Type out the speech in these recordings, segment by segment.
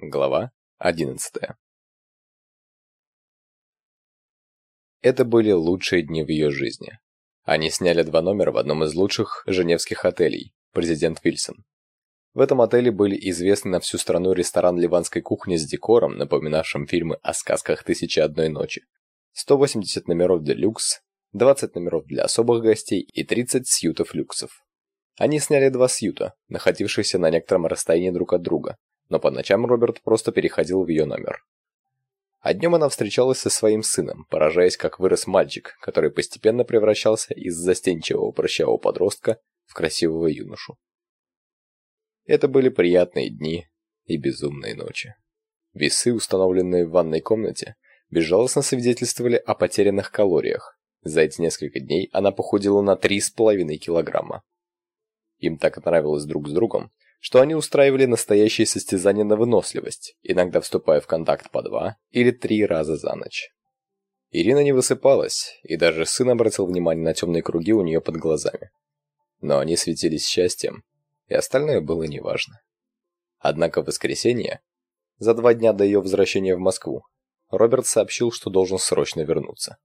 Глава 11. Это были лучшие дни в ее жизни. Они сняли два номера в одном из лучших женевских отелей «Президент Вильсон». В этом отеле были известны на всю страну ресторан ливанской кухни с декором, напоминавшим фильмы о сказках «Тысячи одной ночи», 180 номеров для люкс, 20 номеров для особых гостей и 30 сьютов люксов. Они сняли два сьюта, находившихся на некотором расстоянии друг от друга, но по ночам Роберт просто переходил в ее номер. А днем она встречалась со своим сыном, поражаясь, как вырос мальчик, который постепенно превращался из застенчивого прыщавого подростка в красивого юношу. Это были приятные дни и безумные ночи. Весы, установленные в ванной комнате, безжалостно свидетельствовали о потерянных калориях. За эти несколько дней она похудела на 3,5 килограмма. Им так нравилось друг с другом, что они устраивали настоящие состязания на выносливость, иногда вступая в контакт по два или три раза за ночь. Ирина не высыпалась, и даже сын обратил внимание на темные круги у нее под глазами. Но они светились счастьем, и остальное было неважно. Однако в воскресенье, за два дня до ее возвращения в Москву, Роберт сообщил, что должен срочно вернуться.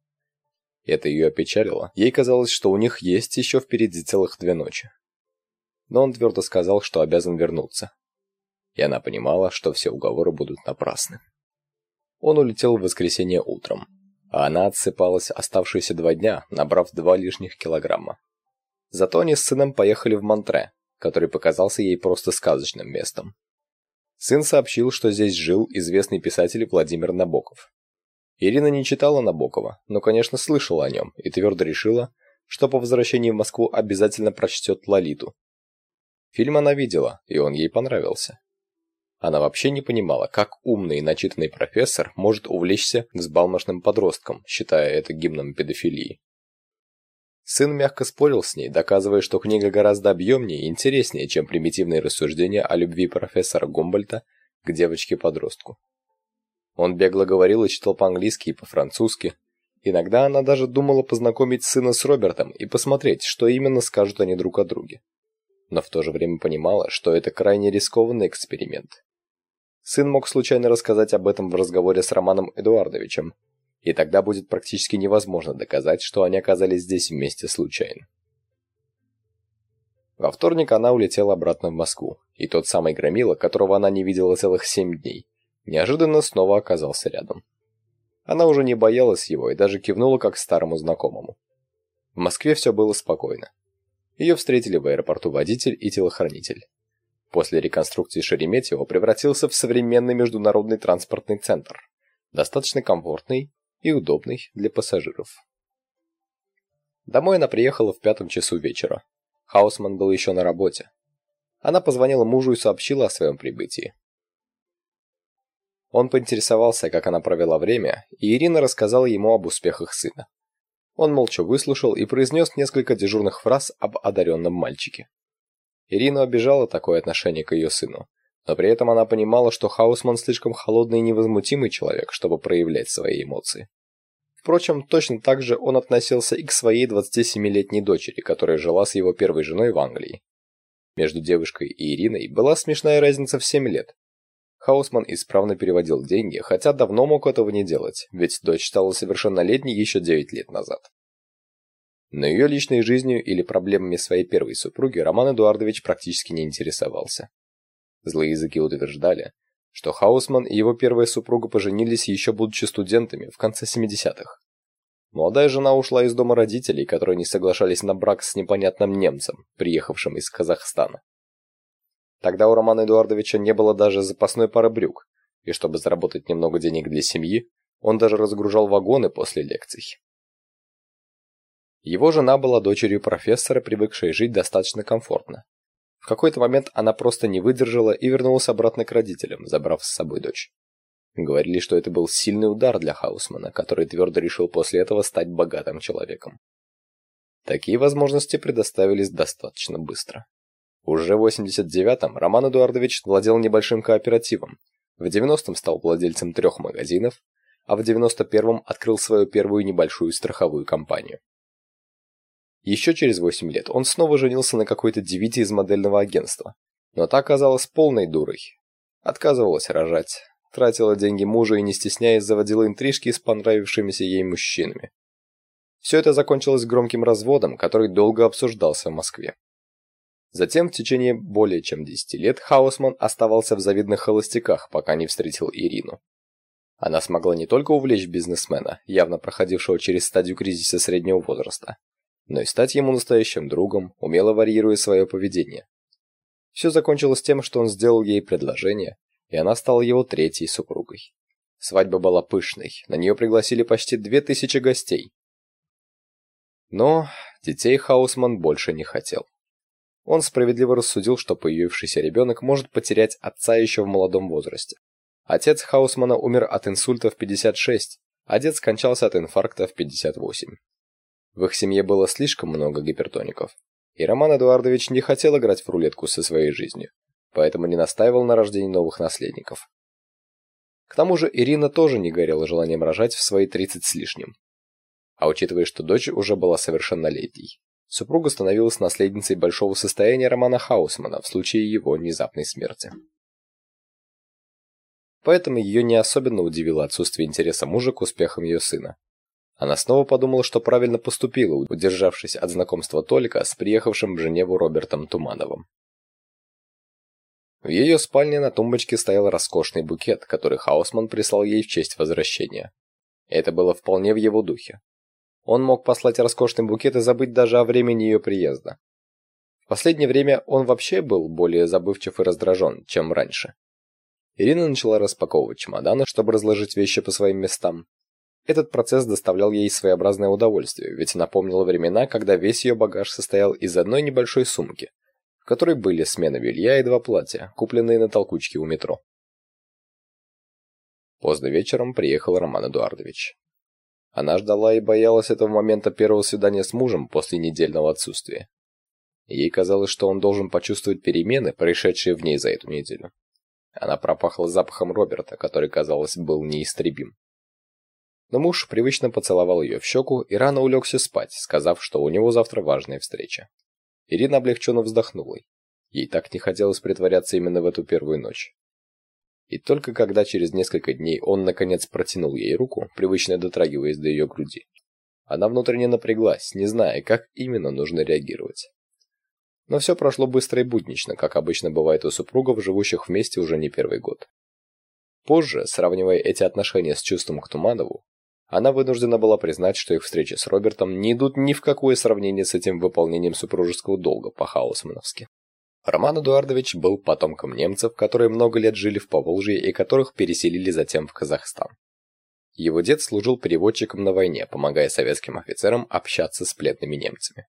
Это ее опечалило. Ей казалось, что у них есть еще впереди целых две ночи но он твердо сказал, что обязан вернуться. И она понимала, что все уговоры будут напрасны. Он улетел в воскресенье утром, а она отсыпалась оставшиеся два дня, набрав два лишних килограмма. Зато они с сыном поехали в Монтре, который показался ей просто сказочным местом. Сын сообщил, что здесь жил известный писатель Владимир Набоков. Ирина не читала Набокова, но, конечно, слышала о нем и твердо решила, что по возвращении в Москву обязательно прочтет Лолиту, Фильм она видела, и он ей понравился. Она вообще не понимала, как умный и начитанный профессор может увлечься взбалмошным подростком, считая это гимном педофилии. Сын мягко спорил с ней, доказывая, что книга гораздо объемнее и интереснее, чем примитивные рассуждения о любви профессора Гумбольта к девочке-подростку. Он бегло говорил и читал по-английски и по-французски. Иногда она даже думала познакомить сына с Робертом и посмотреть, что именно скажут они друг о друге но в то же время понимала, что это крайне рискованный эксперимент. Сын мог случайно рассказать об этом в разговоре с Романом Эдуардовичем, и тогда будет практически невозможно доказать, что они оказались здесь вместе случайно. Во вторник она улетела обратно в Москву, и тот самый Громила, которого она не видела целых семь дней, неожиданно снова оказался рядом. Она уже не боялась его и даже кивнула как старому знакомому. В Москве все было спокойно. Ее встретили в аэропорту водитель и телохранитель. После реконструкции Шереметьево превратился в современный международный транспортный центр, достаточно комфортный и удобный для пассажиров. Домой она приехала в пятом часу вечера. Хаусман был еще на работе. Она позвонила мужу и сообщила о своем прибытии. Он поинтересовался, как она провела время, и Ирина рассказала ему об успехах сына. Он молча выслушал и произнес несколько дежурных фраз об одаренном мальчике. Ирину обижало такое отношение к ее сыну, но при этом она понимала, что Хаусман слишком холодный и невозмутимый человек, чтобы проявлять свои эмоции. Впрочем, точно так же он относился и к своей 27-летней дочери, которая жила с его первой женой в Англии. Между девушкой и Ириной была смешная разница в 7 лет, Хаусман исправно переводил деньги, хотя давно мог этого не делать, ведь дочь стала совершеннолетней еще 9 лет назад. Но ее личной жизнью или проблемами своей первой супруги Роман Эдуардович практически не интересовался. Злые языки утверждали, что Хаусман и его первая супруга поженились еще будучи студентами в конце 70-х. Молодая жена ушла из дома родителей, которые не соглашались на брак с непонятным немцем, приехавшим из Казахстана. Тогда у Романа Эдуардовича не было даже запасной пары брюк, и чтобы заработать немного денег для семьи, он даже разгружал вагоны после лекций. Его жена была дочерью профессора, привыкшей жить достаточно комфортно. В какой-то момент она просто не выдержала и вернулась обратно к родителям, забрав с собой дочь. Говорили, что это был сильный удар для Хаусмана, который твердо решил после этого стать богатым человеком. Такие возможности предоставились достаточно быстро. Уже в 89-м Роман Эдуардович владел небольшим кооперативом. В 90-м стал владельцем трех магазинов, а в 91-м открыл свою первую небольшую страховую компанию. Еще через 8 лет он снова женился на какой-то девице из модельного агентства, но та оказалась полной дурой. Отказывалась рожать, тратила деньги мужа и, не стесняясь, заводила интрижки с понравившимися ей мужчинами. Все это закончилось громким разводом, который долго обсуждался в Москве. Затем в течение более чем 10 лет Хаусман оставался в завидных холостяках, пока не встретил Ирину. Она смогла не только увлечь бизнесмена, явно проходившего через стадию кризиса среднего возраста, но и стать ему настоящим другом, умело варьируя свое поведение. Все закончилось тем, что он сделал ей предложение, и она стала его третьей супругой. Свадьба была пышной, на нее пригласили почти две тысячи гостей. Но детей Хаусман больше не хотел. Он справедливо рассудил, что появившийся ребенок может потерять отца еще в молодом возрасте. Отец Хаусмана умер от инсульта в 56, а дед скончался от инфаркта в 58. В их семье было слишком много гипертоников, и Роман Эдуардович не хотел играть в рулетку со своей жизнью, поэтому не настаивал на рождении новых наследников. К тому же Ирина тоже не горела желанием рожать в свои 30 с лишним. А учитывая, что дочь уже была совершеннолетней, супруга становилась наследницей большого состояния Романа Хаусмана в случае его внезапной смерти. Поэтому ее не особенно удивило отсутствие интереса мужа к успехам ее сына. Она снова подумала, что правильно поступила, удержавшись от знакомства Толика с приехавшим в Женеву Робертом Тумановым. В ее спальне на тумбочке стоял роскошный букет, который Хаусман прислал ей в честь возвращения. Это было вполне в его духе. Он мог послать роскошный букет и забыть даже о времени ее приезда. В последнее время он вообще был более забывчив и раздражен, чем раньше. Ирина начала распаковывать чемоданы, чтобы разложить вещи по своим местам. Этот процесс доставлял ей своеобразное удовольствие, ведь напомнил времена, когда весь ее багаж состоял из одной небольшой сумки, в которой были смена белья и два платья, купленные на толкучке у метро. Поздно вечером приехал Роман Эдуардович. Она ждала и боялась этого момента первого свидания с мужем после недельного отсутствия. Ей казалось, что он должен почувствовать перемены, происшедшие в ней за эту неделю. Она пропахла запахом Роберта, который, казалось, был неистребим. Но муж привычно поцеловал ее в щеку и рано улегся спать, сказав, что у него завтра важная встреча. Ирина облегченно вздохнула. Ей так не хотелось притворяться именно в эту первую ночь. И только когда через несколько дней он наконец протянул ей руку, привычно дотрагиваясь до ее груди, она внутренне напряглась, не зная, как именно нужно реагировать. Но все прошло быстро и буднично, как обычно бывает у супругов, живущих вместе уже не первый год. Позже, сравнивая эти отношения с чувством к Туманову, она вынуждена была признать, что их встречи с Робертом не идут ни в какое сравнение с этим выполнением супружеского долга по-хаусмановски. Роман Эдуардович был потомком немцев, которые много лет жили в Поволжье и которых переселили затем в Казахстан. Его дед служил переводчиком на войне, помогая советским офицерам общаться с пленными немцами.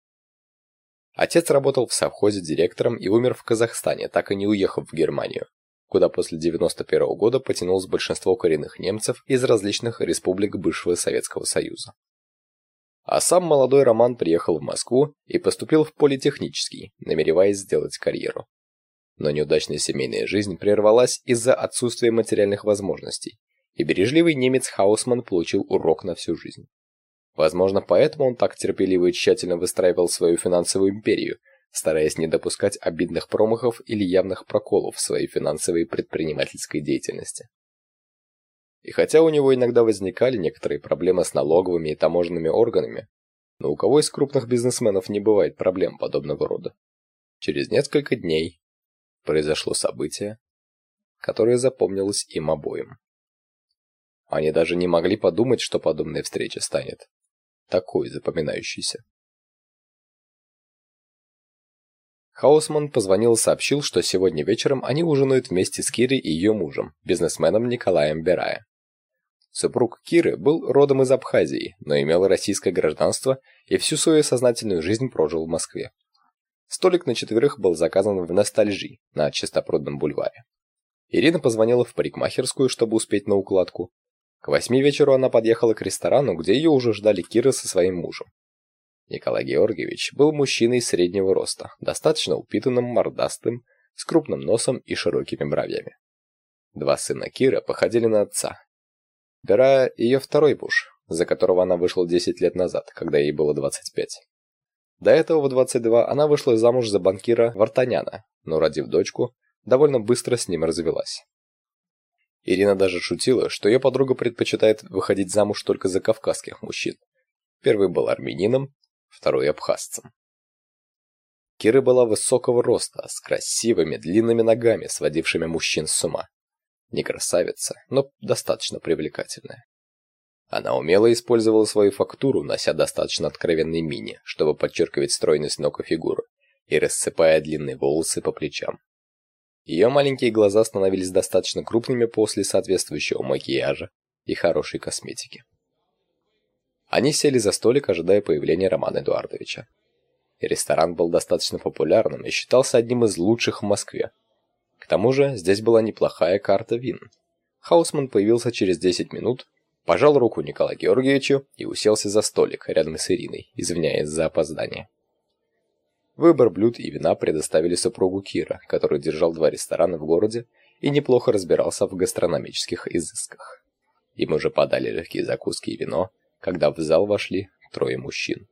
Отец работал в совхозе директором и умер в Казахстане, так и не уехав в Германию, куда после 91 -го года потянулось большинство коренных немцев из различных республик бывшего Советского Союза. А сам молодой Роман приехал в Москву и поступил в политехнический, намереваясь сделать карьеру. Но неудачная семейная жизнь прервалась из-за отсутствия материальных возможностей, и бережливый немец Хаусман получил урок на всю жизнь. Возможно, поэтому он так терпеливо и тщательно выстраивал свою финансовую империю, стараясь не допускать обидных промахов или явных проколов в своей финансовой предпринимательской деятельности. И хотя у него иногда возникали некоторые проблемы с налоговыми и таможенными органами, но у кого из крупных бизнесменов не бывает проблем подобного рода? Через несколько дней произошло событие, которое запомнилось им обоим. Они даже не могли подумать, что подобная встреча станет такой запоминающейся. Хаусман позвонил и сообщил, что сегодня вечером они ужинают вместе с Кирой и ее мужем, бизнесменом Николаем Берая. Супруг Киры был родом из Абхазии, но имел российское гражданство и всю свою сознательную жизнь прожил в Москве. Столик на четверых был заказан в «Ностальжи» на Чистопрудном бульваре. Ирина позвонила в парикмахерскую, чтобы успеть на укладку. К восьми вечеру она подъехала к ресторану, где ее уже ждали Кира со своим мужем. Николай Георгиевич был мужчиной среднего роста, достаточно упитанным, мордастым, с крупным носом и широкими бровями. Два сына Кира походили на отца. Бера ее второй муж, за которого она вышла 10 лет назад, когда ей было 25. До этого в 22 она вышла замуж за банкира Вартаняна, но родив дочку, довольно быстро с ним развелась. Ирина даже шутила, что ее подруга предпочитает выходить замуж только за кавказских мужчин. Первый был армянином, второй абхазцем. Кира была высокого роста, с красивыми длинными ногами, сводившими мужчин с ума. Не красавица, но достаточно привлекательная. Она умело использовала свою фактуру, нося достаточно откровенный мини, чтобы подчеркивать стройность ног и фигуру, и рассыпая длинные волосы по плечам. Ее маленькие глаза становились достаточно крупными после соответствующего макияжа и хорошей косметики. Они сели за столик, ожидая появления Романа Эдуардовича. Ресторан был достаточно популярным и считался одним из лучших в Москве. Тому же здесь была неплохая карта вин. Хаусман появился через 10 минут, пожал руку Николаю Георгиевичу и уселся за столик рядом с Ириной, извиняясь за опоздание. Выбор блюд и вина предоставили супругу Кира, который держал два ресторана в городе и неплохо разбирался в гастрономических изысках. Им уже подали легкие закуски и вино, когда в зал вошли трое мужчин.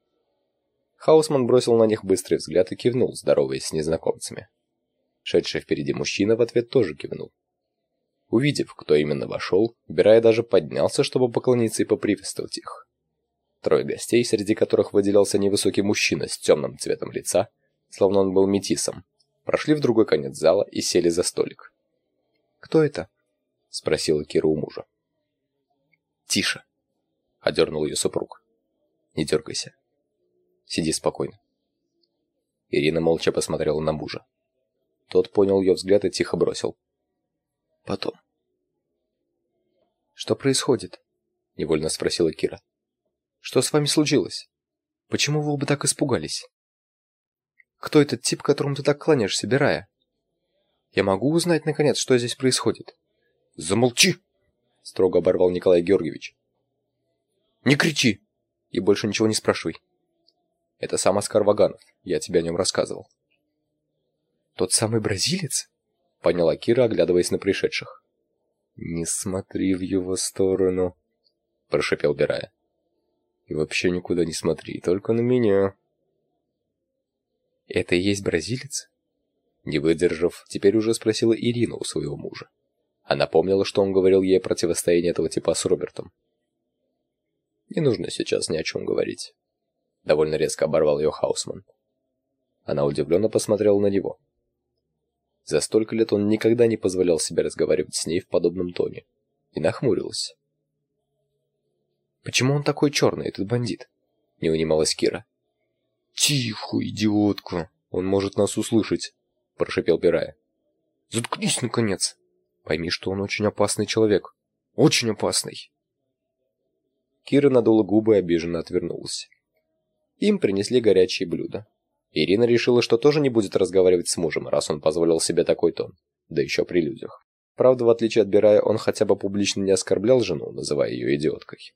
Хаусман бросил на них быстрый взгляд и кивнул, здороваясь с незнакомцами. Шедший впереди мужчина в ответ тоже кивнул. Увидев, кто именно вошел, Бирай даже поднялся, чтобы поклониться и поприветствовать их. Трое гостей, среди которых выделялся невысокий мужчина с темным цветом лица, словно он был метисом, прошли в другой конец зала и сели за столик. «Кто это?» — спросила Кира у мужа. «Тише!» — одернул ее супруг. «Не дергайся. Сиди спокойно. Ирина молча посмотрела на мужа. Тот понял ее взгляд и тихо бросил. Потом. «Что происходит?» — невольно спросила Кира. «Что с вами случилось? Почему вы оба так испугались? Кто этот тип, которому ты так кланяешься, Бирая? Я могу узнать, наконец, что здесь происходит?» «Замолчи!» — строго оборвал Николай Георгиевич. «Не кричи! И больше ничего не спрашивай. Это сам Оскар Ваганов. Я тебе о нем рассказывал. Тот самый бразилец? Поняла Кира, оглядываясь на пришедших. Не смотри в его сторону, прошепел Бирая. И вообще никуда не смотри, только на меня. Это и есть бразилец? Не выдержав, теперь уже спросила Ирина у своего мужа. Она помнила, что он говорил ей о противостоянии этого типа с Робертом. Не нужно сейчас ни о чем говорить довольно резко оборвал ее Хаусман. Она удивленно посмотрела на него. За столько лет он никогда не позволял себе разговаривать с ней в подобном тоне. И нахмурилась. «Почему он такой черный, этот бандит?» — не унималась Кира. «Тихо, идиотка! Он может нас услышать!» — прошипел Пирая. «Заткнись, наконец! Пойми, что он очень опасный человек. Очень опасный!» Кира надула губы и обиженно отвернулась. Им принесли горячие блюда. Ирина решила, что тоже не будет разговаривать с мужем, раз он позволил себе такой тон, да еще при людях. Правда, в отличие от Бирая, он хотя бы публично не оскорблял жену, называя ее идиоткой.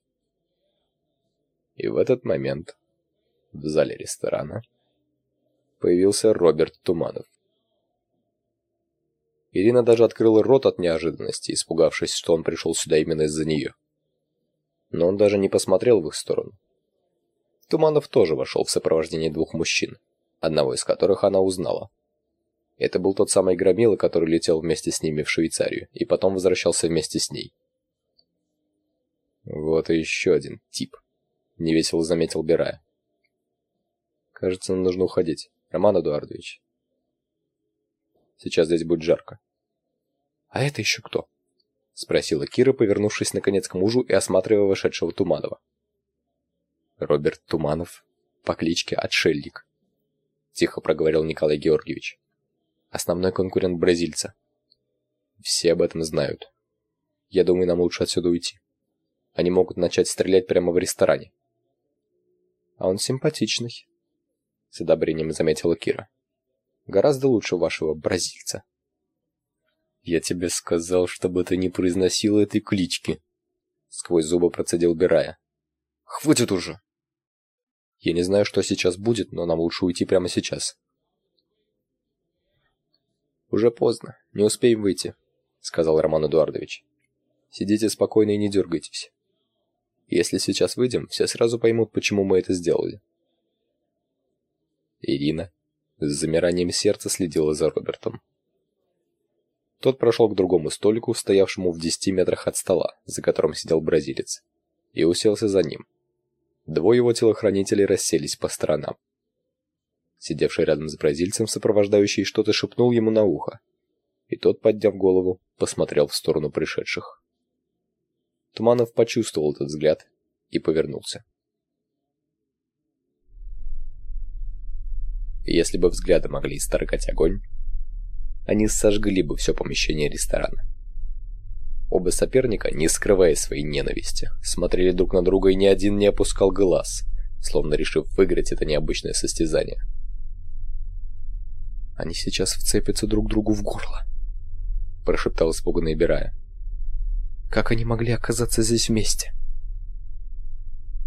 И в этот момент в зале ресторана появился Роберт Туманов. Ирина даже открыла рот от неожиданности, испугавшись, что он пришел сюда именно из-за нее. Но он даже не посмотрел в их сторону. Туманов тоже вошел в сопровождении двух мужчин, одного из которых она узнала. Это был тот самый громила, который летел вместе с ними в Швейцарию и потом возвращался вместе с ней. Вот и еще один тип, невесело заметил Бирая. Кажется, нам нужно уходить. Роман Эдуардович. Сейчас здесь будет жарко. А это еще кто? спросила Кира, повернувшись наконец к мужу и осматривая вошедшего Туманова. Роберт Туманов по кличке Отшельник. Тихо проговорил Николай Георгиевич. Основной конкурент бразильца. Все об этом знают. Я думаю, нам лучше отсюда уйти. Они могут начать стрелять прямо в ресторане. А он симпатичный, с одобрением заметила Кира. Гораздо лучше вашего бразильца. Я тебе сказал, чтобы ты не произносил этой клички, сквозь зубы процедил Бирая. Хватит уже, я не знаю, что сейчас будет, но нам лучше уйти прямо сейчас. Уже поздно, не успеем выйти, сказал Роман Эдуардович. Сидите спокойно и не дергайтесь. Если сейчас выйдем, все сразу поймут, почему мы это сделали. Ирина с замиранием сердца следила за Робертом. Тот прошел к другому столику, стоявшему в 10 метрах от стола, за которым сидел бразилец, и уселся за ним. Двое его телохранителей расселись по сторонам. Сидевший рядом с бразильцем сопровождающий что-то шепнул ему на ухо, и тот, подняв голову, посмотрел в сторону пришедших. Туманов почувствовал этот взгляд и повернулся. Если бы взгляды могли исторгать огонь, они сожгли бы все помещение ресторана. Оба соперника, не скрывая своей ненависти, смотрели друг на друга и ни один не опускал глаз, словно решив выиграть это необычное состязание. «Они сейчас вцепятся друг другу в горло», — прошептал испуганный Бирая. «Как они могли оказаться здесь вместе?»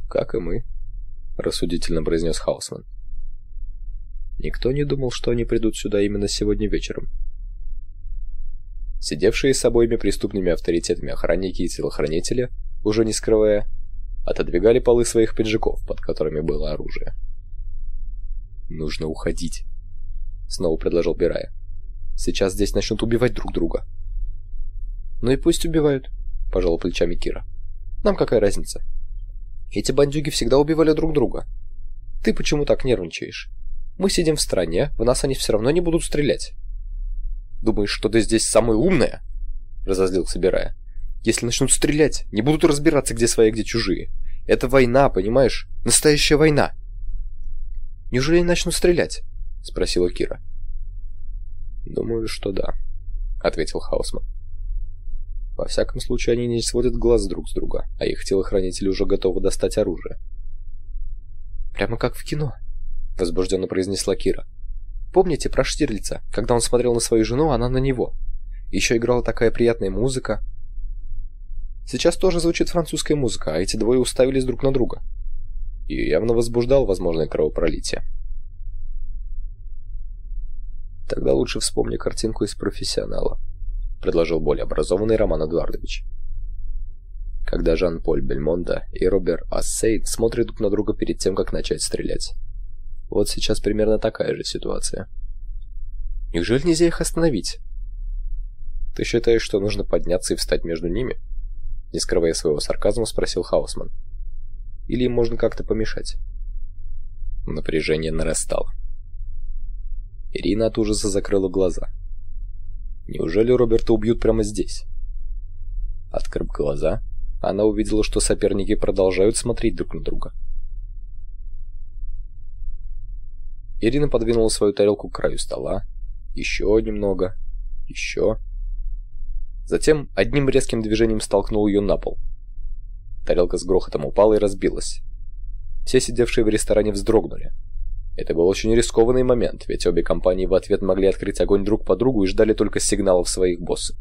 «Как и мы», — рассудительно произнес Хаусман. Никто не думал, что они придут сюда именно сегодня вечером. Сидевшие с обоими преступными авторитетами охранники и телохранители, уже не скрывая, отодвигали полы своих пиджаков, под которыми было оружие. «Нужно уходить», — снова предложил Бирая. «Сейчас здесь начнут убивать друг друга». «Ну и пусть убивают», — пожал плечами Кира. «Нам какая разница? Эти бандюги всегда убивали друг друга. Ты почему так нервничаешь?» Мы сидим в стране, в нас они все равно не будут стрелять. Думаешь, что ты здесь самая умная? Разозлился Бирая. Если начнут стрелять, не будут разбираться, где свои, где чужие. Это война, понимаешь? Настоящая война. Неужели они начнут стрелять? Спросила Кира. Думаю, что да, ответил Хаусман. Во всяком случае, они не сводят глаз друг с друга, а их телохранители уже готовы достать оружие. Прямо как в кино, — возбужденно произнесла Кира. «Помните про Штирлица, когда он смотрел на свою жену, она на него? Еще играла такая приятная музыка». Сейчас тоже звучит французская музыка, а эти двое уставились друг на друга. И явно возбуждал возможное кровопролитие. «Тогда лучше вспомни картинку из «Профессионала», — предложил более образованный Роман Эдуардович. Когда Жан-Поль Бельмонда и Робер Ассейд смотрят друг на друга перед тем, как начать стрелять. Вот сейчас примерно такая же ситуация. Неужели нельзя их остановить? Ты считаешь, что нужно подняться и встать между ними? Не скрывая своего сарказма, спросил Хаусман. Или им можно как-то помешать? Напряжение нарастало. Ирина от ужаса закрыла глаза. Неужели Роберта убьют прямо здесь? Открыв глаза, она увидела, что соперники продолжают смотреть друг на друга. Ирина подвинула свою тарелку к краю стола. Еще немного. Еще. Затем одним резким движением столкнул ее на пол. Тарелка с грохотом упала и разбилась. Все сидевшие в ресторане вздрогнули. Это был очень рискованный момент, ведь обе компании в ответ могли открыть огонь друг по другу и ждали только сигналов своих боссов.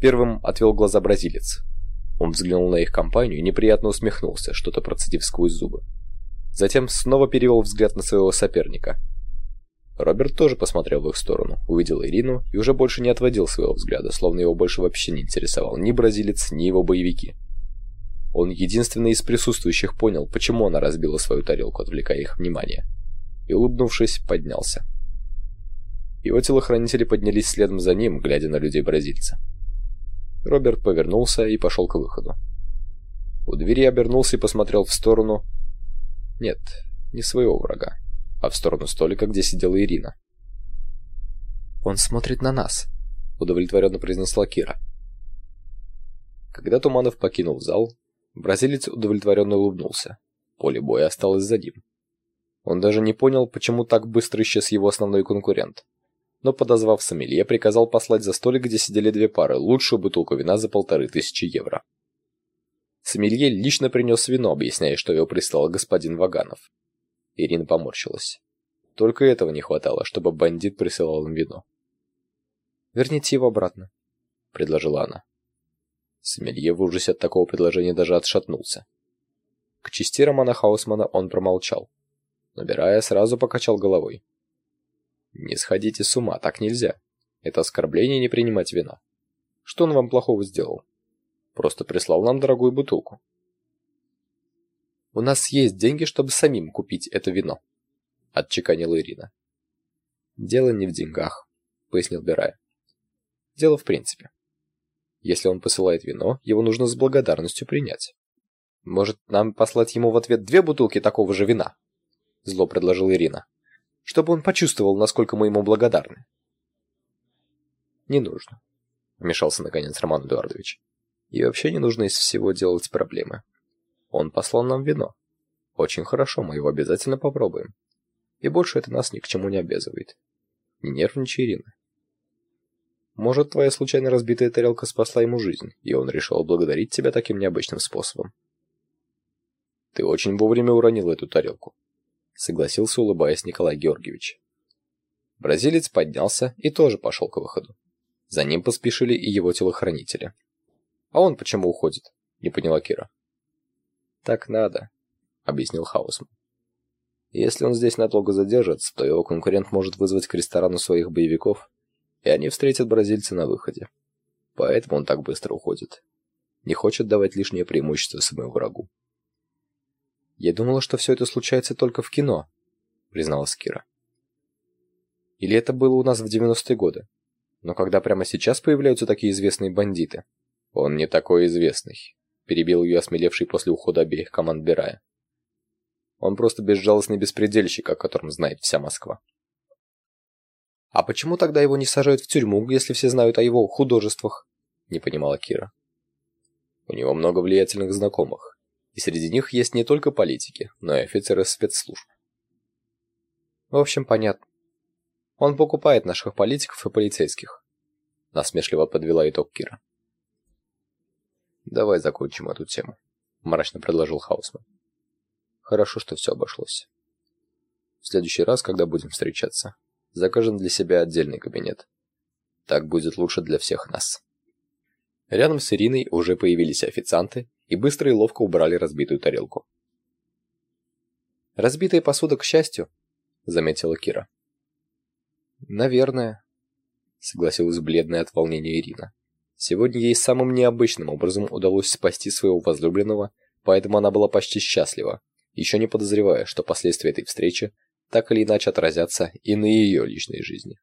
Первым отвел глаза бразилец. Он взглянул на их компанию и неприятно усмехнулся, что-то процедив сквозь зубы. Затем снова перевел взгляд на своего соперника. Роберт тоже посмотрел в их сторону, увидел Ирину и уже больше не отводил своего взгляда, словно его больше вообще не интересовал ни бразилец, ни его боевики. Он единственный из присутствующих понял, почему она разбила свою тарелку, отвлекая их внимание. И, улыбнувшись, поднялся. Его телохранители поднялись следом за ним, глядя на людей бразильца. Роберт повернулся и пошел к выходу. У двери обернулся и посмотрел в сторону, нет, не своего врага, а в сторону столика, где сидела Ирина. «Он смотрит на нас», — удовлетворенно произнесла Кира. Когда Туманов покинул зал, бразилец удовлетворенно улыбнулся. Поле боя осталось за ним. Он даже не понял, почему так быстро исчез его основной конкурент. Но, подозвав сомелье, приказал послать за столик, где сидели две пары, лучшую бутылку вина за полторы тысячи евро. Сомелье лично принес вино, объясняя, что его прислал господин Ваганов. Ирина поморщилась. Только этого не хватало, чтобы бандит присылал им вино. «Верните его обратно», — предложила она. Сомелье в ужасе от такого предложения даже отшатнулся. К чести Романа Хаусмана он промолчал. Набирая, сразу покачал головой. «Не сходите с ума, так нельзя. Это оскорбление не принимать вина. Что он вам плохого сделал?» Просто прислал нам дорогую бутылку. У нас есть деньги, чтобы самим купить это вино, отчеканила Ирина. Дело не в деньгах, пояснил Бирая. Дело в принципе. Если он посылает вино, его нужно с благодарностью принять. Может, нам послать ему в ответ две бутылки такого же вина? Зло предложила Ирина. Чтобы он почувствовал, насколько мы ему благодарны. Не нужно, вмешался наконец Роман Эдуардович. И вообще не нужно из всего делать проблемы. Он послал нам вино. Очень хорошо, мы его обязательно попробуем. И больше это нас ни к чему не обязывает. Не нервничай, Ирина. Может, твоя случайно разбитая тарелка спасла ему жизнь, и он решил благодарить тебя таким необычным способом. Ты очень вовремя уронил эту тарелку, согласился, улыбаясь Николай Георгиевич. Бразилец поднялся и тоже пошел к выходу. За ним поспешили и его телохранители. А он почему уходит? не поняла Кира. Так надо, объяснил Хаусман. Если он здесь надолго задержится, то его конкурент может вызвать к ресторану своих боевиков и они встретят бразильца на выходе. Поэтому он так быстро уходит. Не хочет давать лишнее преимущество своему врагу. Я думала, что все это случается только в кино, призналась Кира. Или это было у нас в 90-е годы? Но когда прямо сейчас появляются такие известные бандиты? Он не такой известный, перебил ее осмелевший после ухода обеих команд Бирая. Он просто безжалостный беспредельщик, о котором знает вся Москва. А почему тогда его не сажают в тюрьму, если все знают о его художествах? Не понимала Кира. У него много влиятельных знакомых, и среди них есть не только политики, но и офицеры спецслужб. В общем, понятно. Он покупает наших политиков и полицейских. Насмешливо подвела итог Кира. Давай закончим эту тему, мрачно предложил Хаусман. Хорошо, что все обошлось. В следующий раз, когда будем встречаться, закажем для себя отдельный кабинет. Так будет лучше для всех нас. Рядом с Ириной уже появились официанты и быстро и ловко убрали разбитую тарелку. Разбитая посуда, к счастью, заметила Кира. Наверное, согласилась бледная от волнения Ирина. Сегодня ей самым необычным образом удалось спасти своего возлюбленного, поэтому она была почти счастлива, еще не подозревая, что последствия этой встречи так или иначе отразятся и на ее личной жизни.